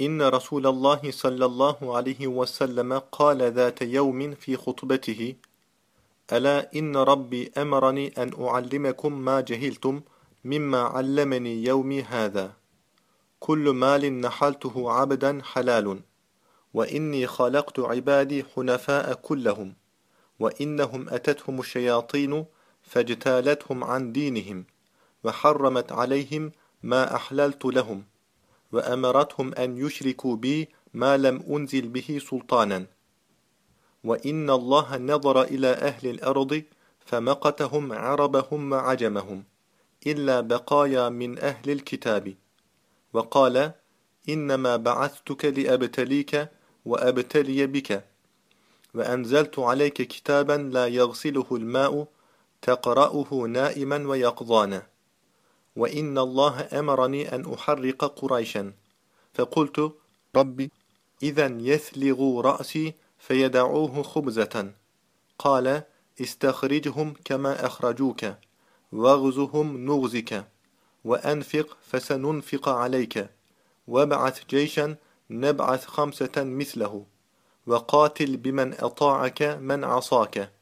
إن رسول الله صلى الله عليه وسلم قال ذات يوم في خطبته ألا إن ربي أمرني أن أعلمكم ما جهلتم مما علمني يومي هذا. كل مال نحلته عبدا حلال وإني خلقت عبادي حنفاء كلهم وإنهم أتتهم الشياطين فاجتالتهم عن دينهم وحرمت عليهم ما أحللت لهم. وأمرتهم أن يشركوا بي ما لم أنزل به سلطانا. وإن الله نظر إلى أهل الأرض فمقتهم عربهم وعجمهم إلا بقايا من أهل الكتاب. وقال إنما بعثتك لأبتليك وأبتلي بك وأنزلت عليك كتابا لا يغسله الماء تقرأه نائما ويقظانا. وإن الله أمرني أن أحرق قريشا. فقلت ربي إذا يثلغ رأسي فيدعوه خبزة. قال استخرجهم كما أخرجوك واغزهم نغزك وأنفق فسننفق عليك وابعث جيشا نبعث خمسة مثله وقاتل بمن أطاعك من عصاك.